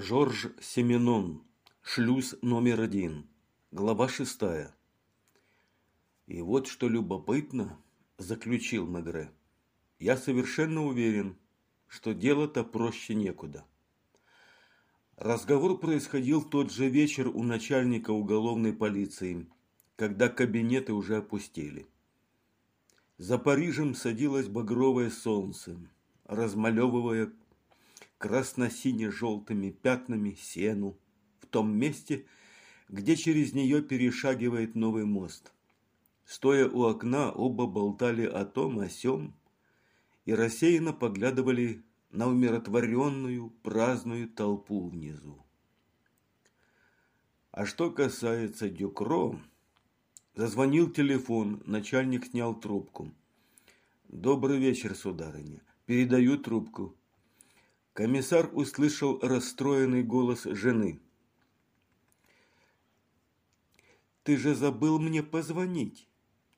Жорж Семенон. Шлюз номер один. Глава шестая. И вот что любопытно, заключил Мегре. Я совершенно уверен, что дело-то проще некуда. Разговор происходил тот же вечер у начальника уголовной полиции, когда кабинеты уже опустели. За Парижем садилось багровое солнце, размалевывая красно-сине-желтыми пятнами сену в том месте, где через нее перешагивает новый мост. Стоя у окна, оба болтали о том, о сём и рассеянно поглядывали на умиротворенную, праздную толпу внизу. А что касается Дюкро, зазвонил телефон, начальник снял трубку. «Добрый вечер, сударыня. Передаю трубку. Комиссар услышал расстроенный голос жены. «Ты же забыл мне позвонить».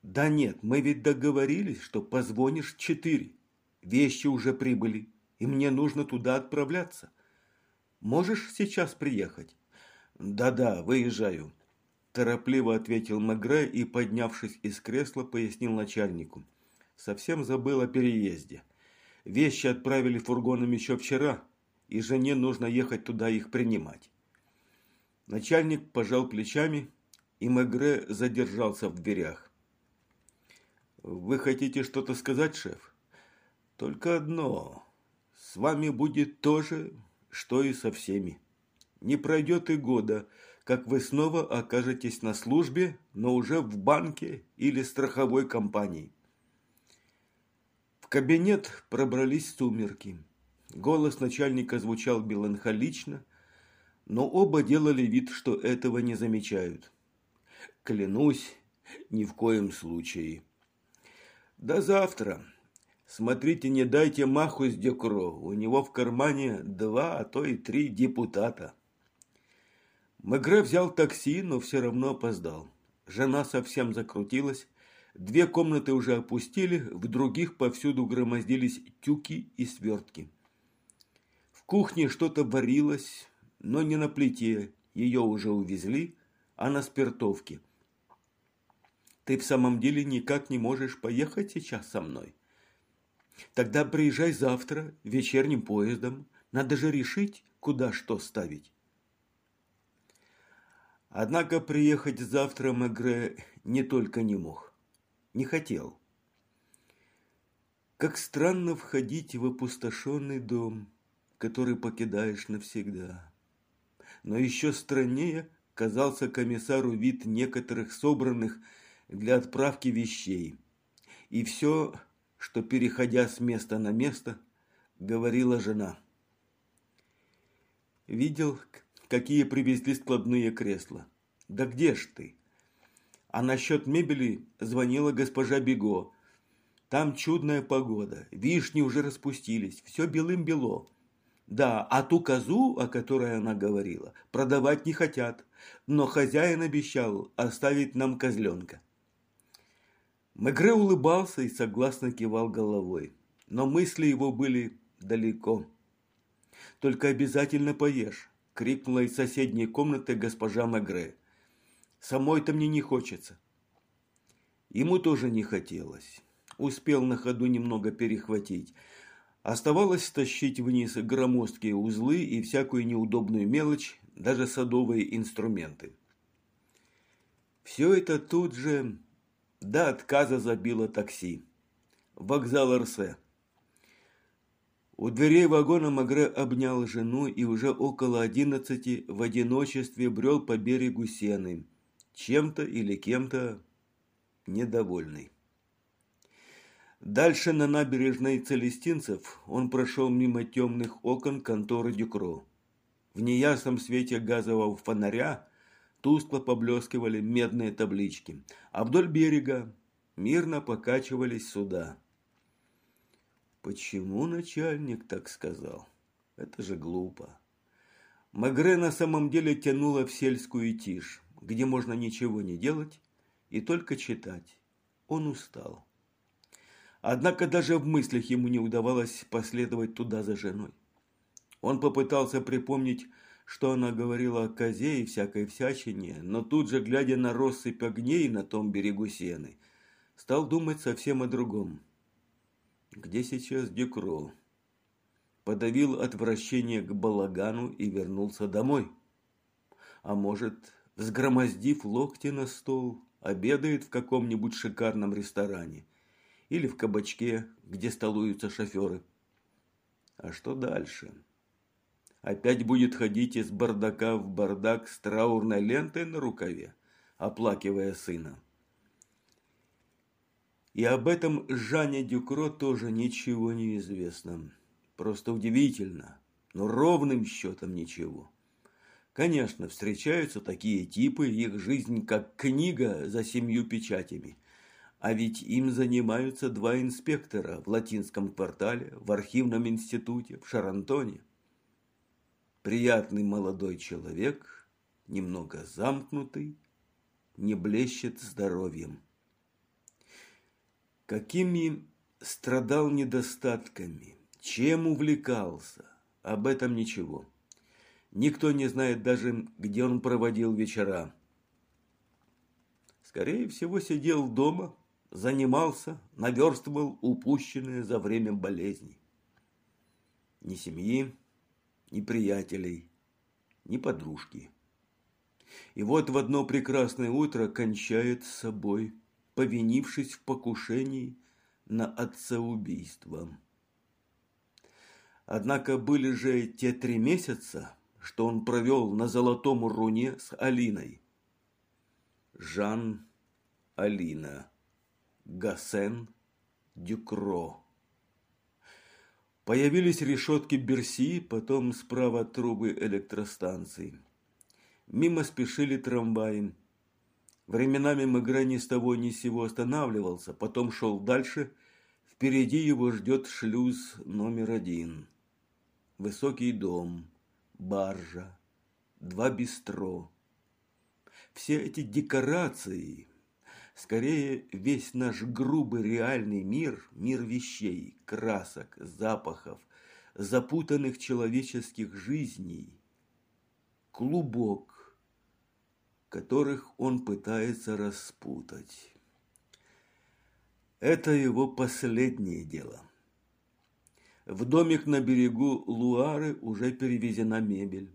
«Да нет, мы ведь договорились, что позвонишь четыре. Вещи уже прибыли, и мне нужно туда отправляться. Можешь сейчас приехать?» «Да-да, выезжаю», – торопливо ответил Мегре и, поднявшись из кресла, пояснил начальнику. «Совсем забыл о переезде». Вещи отправили фургоном еще вчера, и жене нужно ехать туда их принимать. Начальник пожал плечами, и Мегре задержался в дверях. «Вы хотите что-то сказать, шеф?» «Только одно. С вами будет то же, что и со всеми. Не пройдет и года, как вы снова окажетесь на службе, но уже в банке или страховой компании кабинет пробрались сумерки. Голос начальника звучал меланхолично, но оба делали вид, что этого не замечают. Клянусь, ни в коем случае. До завтра. Смотрите, не дайте маху с Декро. У него в кармане два, а то и три депутата. Мегре взял такси, но все равно опоздал. Жена совсем закрутилась, Две комнаты уже опустили, в других повсюду громоздились тюки и свертки. В кухне что-то варилось, но не на плите, ее уже увезли, а на спиртовке. Ты в самом деле никак не можешь поехать сейчас со мной? Тогда приезжай завтра вечерним поездом. Надо же решить, куда что ставить. Однако приехать завтра Мегре не только не мог не хотел. Как странно входить в опустошенный дом, который покидаешь навсегда. Но еще страннее казался комиссару вид некоторых собранных для отправки вещей. И все, что, переходя с места на место, говорила жена. Видел, какие привезли складные кресла. Да где ж ты? А насчет мебели звонила госпожа Бего. Там чудная погода, вишни уже распустились, все белым-бело. Да, а ту козу, о которой она говорила, продавать не хотят, но хозяин обещал оставить нам козленка. Мегре улыбался и согласно кивал головой, но мысли его были далеко. «Только обязательно поешь!» – крикнула из соседней комнаты госпожа Мегре. Самой-то мне не хочется. Ему тоже не хотелось. Успел на ходу немного перехватить. Оставалось стащить вниз громоздкие узлы и всякую неудобную мелочь, даже садовые инструменты. Все это тут же до отказа забило такси. Вокзал Арсе. У дверей вагона Магре обнял жену и уже около одиннадцати в одиночестве брел по берегу Сены, чем-то или кем-то недовольный. Дальше на набережной Целестинцев он прошел мимо темных окон конторы Дюкро. В неясном свете газового фонаря тускло поблескивали медные таблички, а вдоль берега мирно покачивались суда. Почему начальник так сказал? Это же глупо. Магре на самом деле тянула в сельскую тишь где можно ничего не делать и только читать. Он устал. Однако даже в мыслях ему не удавалось последовать туда за женой. Он попытался припомнить, что она говорила о козе и всякой всячине, но тут же, глядя на россыпь огней на том берегу сены, стал думать совсем о другом. Где сейчас Дюкро? Подавил отвращение к балагану и вернулся домой. А может, взгромоздив локти на стол, обедает в каком-нибудь шикарном ресторане или в кабачке, где столуются шоферы. А что дальше? опять будет ходить из бардака в бардак с траурной лентой на рукаве, оплакивая сына. И об этом Жанне Дюкро тоже ничего не известно. Просто удивительно, но ровным счетом ничего. Конечно, встречаются такие типы, их жизнь как книга за семью печатями. А ведь им занимаются два инспектора в латинском квартале, в архивном институте, в Шарантоне приятный молодой человек, немного замкнутый, не блещет здоровьем. Какими страдал недостатками, чем увлекался, об этом ничего. Никто не знает даже, где он проводил вечера. Скорее всего, сидел дома, занимался, наверстывал упущенное за время болезни. Ни семьи, ни приятелей, ни подружки. И вот в одно прекрасное утро кончает с собой, повинившись в покушении на отцеубийство. Однако были же те три месяца, что он провел на Золотом Руне с Алиной. Жан Алина Гасен Дюкро. Появились решетки Берси, потом справа трубы электростанций. Мимо спешили трамваи. Временами Мегре ни с того ни с сего останавливался, потом шел дальше. Впереди его ждет шлюз номер один. Высокий дом, баржа, два бистро. Все эти декорации, Скорее, весь наш грубый реальный мир, мир вещей, красок, запахов, запутанных человеческих жизней, клубок, которых он пытается распутать. Это его последнее дело. В домик на берегу Луары уже перевезена мебель.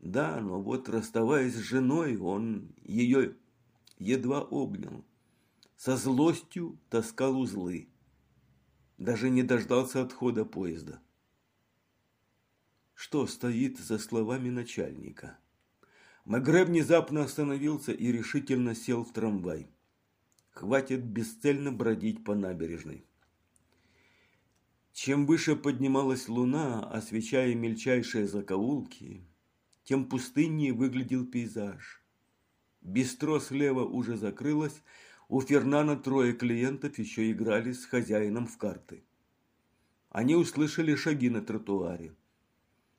Да, но вот расставаясь с женой, он ее едва обнял. Со злостью таскал узлы. Даже не дождался отхода поезда. Что стоит за словами начальника? Магре внезапно остановился и решительно сел в трамвай. Хватит бесцельно бродить по набережной. Чем выше поднималась луна, освещая мельчайшие закоулки, тем пустыннее выглядел пейзаж. Бистро слева уже закрылось, у Фернана трое клиентов еще играли с хозяином в карты. Они услышали шаги на тротуаре.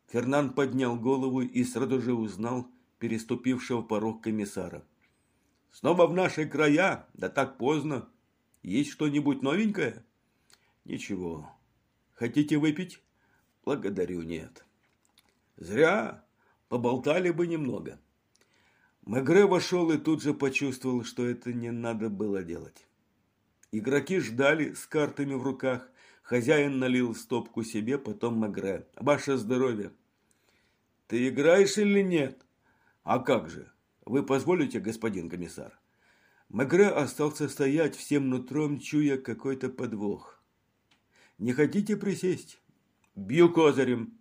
Фернан поднял голову и сразу же узнал переступившего порог комиссара. «Снова в наши края? Да так поздно. Есть что-нибудь новенькое?» «Ничего. Хотите выпить?» «Благодарю, нет». «Зря. Поболтали бы немного». Мегре вошел и тут же почувствовал, что это не надо было делать. Игроки ждали с картами в руках. Хозяин налил стопку себе, потом Мегре. «Ваше здоровье!» «Ты играешь или нет?» «А как же? Вы позволите, господин комиссар?» Мегре остался стоять всем нутром, чуя какой-то подвох. «Не хотите присесть?» «Бью козырем!»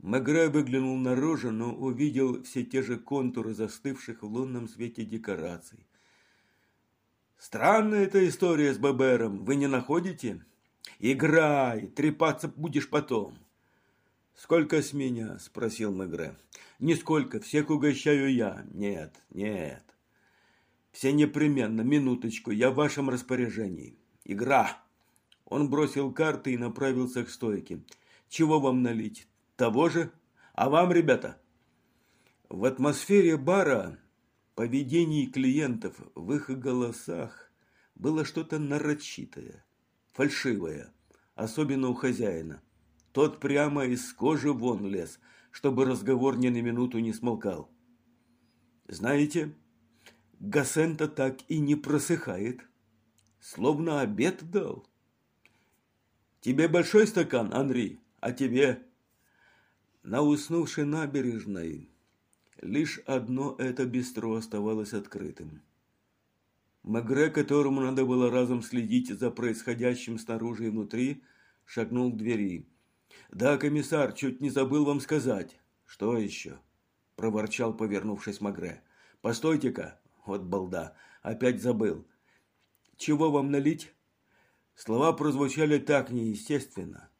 Мегре выглянул наружу, но увидел все те же контуры застывших в лунном свете декораций. «Странная эта история с Бабером, вы не находите? Играй, трепаться будешь потом». «Сколько с меня?» – спросил Мегре. «Нисколько, всех угощаю я». «Нет, нет». «Все непременно, минуточку, я в вашем распоряжении. Игра!» Он бросил карты и направился к стойке. «Чего вам налить? того же. А вам, ребята? В атмосфере бара, поведении клиентов, в их голосах было что-то нарочитое, фальшивое, особенно у хозяина. Тот прямо из кожи вон лез, чтобы разговор ни на минуту не смолкал. Знаете, Гасента так и не просыхает. Словно обед дал. Тебе большой стакан, Андрей, а тебе? На уснувшей набережной лишь одно это бистро оставалось открытым. Мегре, которому надо было разом следить за происходящим снаружи и внутри, шагнул к двери. «Да, комиссар, чуть не забыл вам сказать». «Что еще?» – проворчал, повернувшись Магре. «Постойте-ка, вот балда, опять забыл. Чего вам налить?» Слова прозвучали так неестественно,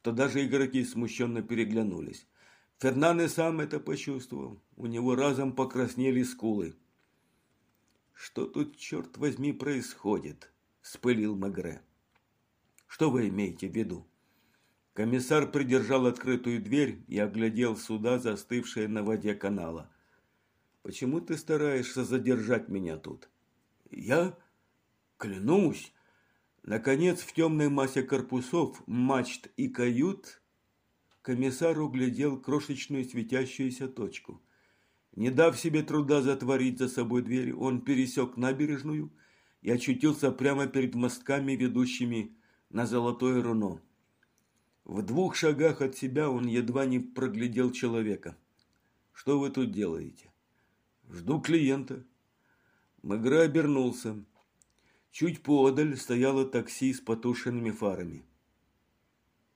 что даже игроки смущенно переглянулись. Фернан и сам это почувствовал. У него разом покраснели скулы. «Что тут, черт возьми, происходит?» – вспылил Магре. «Что вы имеете в виду?» Комиссар придержал открытую дверь и оглядел суда, застывшие на воде канала. «Почему ты стараешься задержать меня тут?» «Я? Клянусь!» Наконец, в темной массе корпусов, мачт и кают, комиссар углядел крошечную светящуюся точку. Не дав себе труда затворить за собой дверь, он пересек набережную и очутился прямо перед мостками, ведущими на Золотое Руно. В двух шагах от себя он едва не проглядел человека. «Что вы тут делаете?» «Жду клиента». Мегре обернулся. Чуть поодаль стояло такси с потушенными фарами.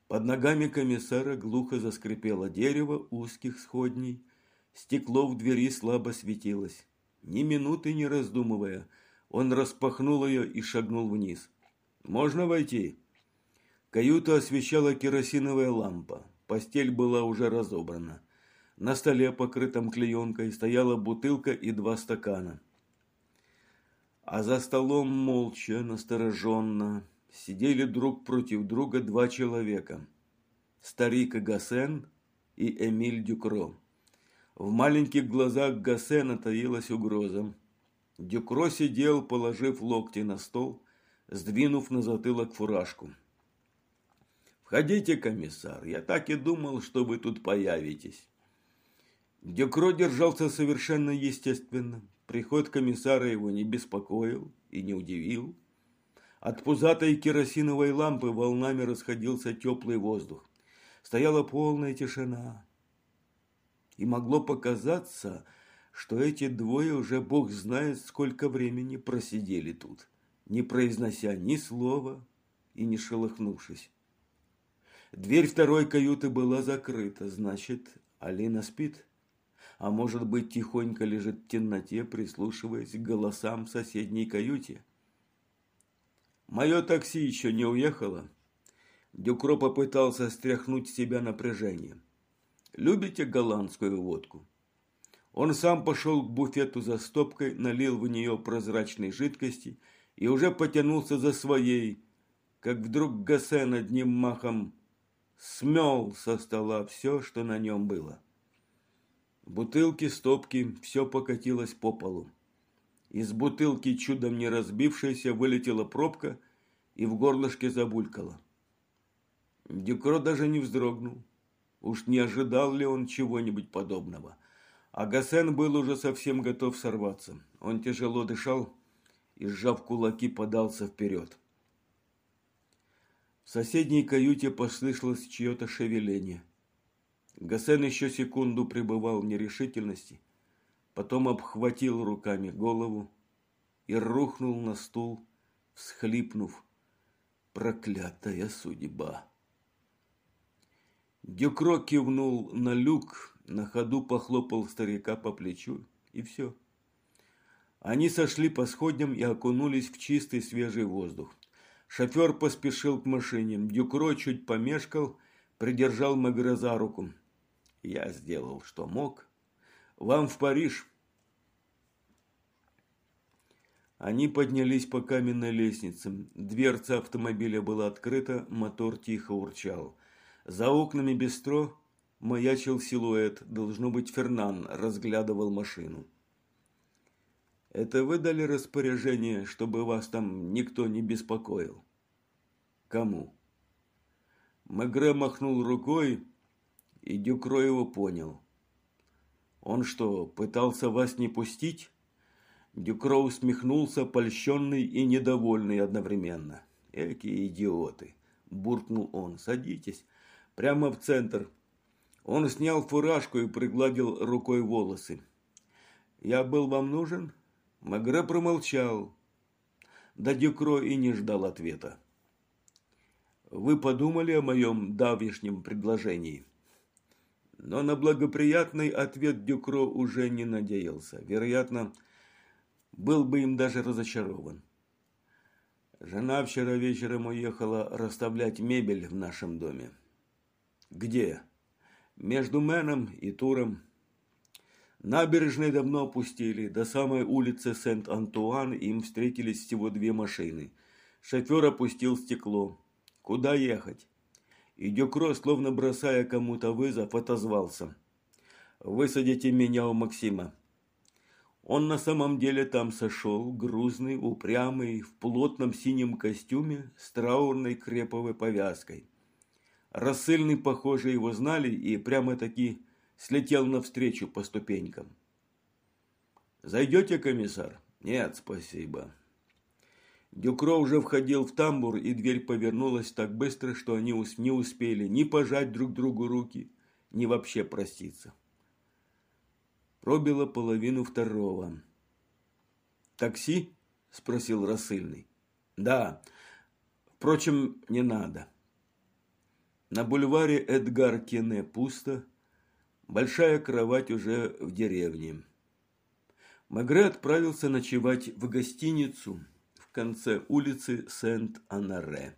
Под ногами комиссара глухо заскрипело дерево узких сходней. Стекло в двери слабо светилось. Ни минуты не раздумывая, он распахнул ее и шагнул вниз. «Можно войти?» Каюту освещала керосиновая лампа. Постель была уже разобрана. На столе, покрытом клеенкой, стояла бутылка и два стакана а за столом молча, настороженно, сидели друг против друга два человека. Старик Гасен и Эмиль Дюкро. В маленьких глазах Гасена таилась угроза. Дюкро сидел, положив локти на стол, сдвинув на затылок фуражку. «Входите, комиссар, я так и думал, что вы тут появитесь». Дюкро держался совершенно естественно, Приход комиссара его не беспокоил и не удивил. От пузатой керосиновой лампы волнами расходился теплый воздух. Стояла полная тишина. И могло показаться, что эти двое уже бог знает сколько времени просидели тут, не произнося ни слова и не шелохнувшись. Дверь второй каюты была закрыта, значит, Алина спит а может быть тихонько лежит в темноте, прислушиваясь к голосам в соседней каюте. Мое такси еще не уехало. Дюкро попытался стряхнуть с себя напряжение. Любите голландскую водку? Он сам пошел к буфету за стопкой, налил в нее прозрачной жидкости и уже потянулся за своей, как вдруг Гассен одним махом смел со стола все, что на нем было. Бутылки, стопки, все покатилось по полу. Из бутылки, чудом не разбившейся, вылетела пробка и в горлышке забулькала. Дюкро даже не вздрогнул. Уж не ожидал ли он чего-нибудь подобного. А Гасен был уже совсем готов сорваться. Он тяжело дышал и, сжав кулаки, подался вперед. В соседней каюте послышалось чье-то шевеление – Гасен еще секунду пребывал в нерешительности, потом обхватил руками голову и рухнул на стул, всхлипнув. Проклятая судьба! Дюкро кивнул на люк, на ходу похлопал старика по плечу, и все. Они сошли по сходням и окунулись в чистый свежий воздух. Шофер поспешил к машине. Дюкро чуть помешкал, придержал Мегре за руку. Я сделал, что мог. Вам в Париж. Они поднялись по каменной лестнице. Дверца автомобиля была открыта, мотор тихо урчал. За окнами бистро маячил силуэт. Должно быть, Фернан разглядывал машину. «Это вы дали распоряжение, чтобы вас там никто не беспокоил?» «Кому?» Мегре махнул рукой, И Дюкро его понял. Он что, пытался вас не пустить? Дюкро усмехнулся, польщенный и недовольный одновременно. Эки идиоты, буркнул он. Садитесь, прямо в центр. Он снял фуражку и пригладил рукой волосы. «Я был вам нужен?» Магре промолчал. Да Дюкро и не ждал ответа. «Вы подумали о моем давешнем предложении?» Но на благоприятный ответ Дюкро уже не надеялся. Вероятно, был бы им даже разочарован. Жена вчера вечером уехала расставлять мебель в нашем доме. Где? Между Мэном и Туром. Набережные давно опустили. До самой улицы Сент-Антуан им встретились всего две машины. Шофер опустил стекло. Куда ехать? И Дюкро, словно бросая кому-то вызов, отозвался. «Высадите меня у Максима». Он на самом деле там сошел, грузный, упрямый, в плотном синем костюме с траурной креповой повязкой. Рассыльный, похоже, его знали и прямо-таки слетел навстречу по ступенькам. «Зайдете, комиссар?» «Нет, спасибо». Дюкро уже входил в тамбур, и дверь повернулась так быстро, что они не успели ни пожать друг другу руки, ни вообще проститься. Пробило половину второго. «Такси?» – спросил рассыльный. «Да. Впрочем, не надо». На бульваре Эдгар Кене пусто, большая кровать уже в деревне. Магре отправился ночевать в гостиницу – конце улицы Сент-Анаре.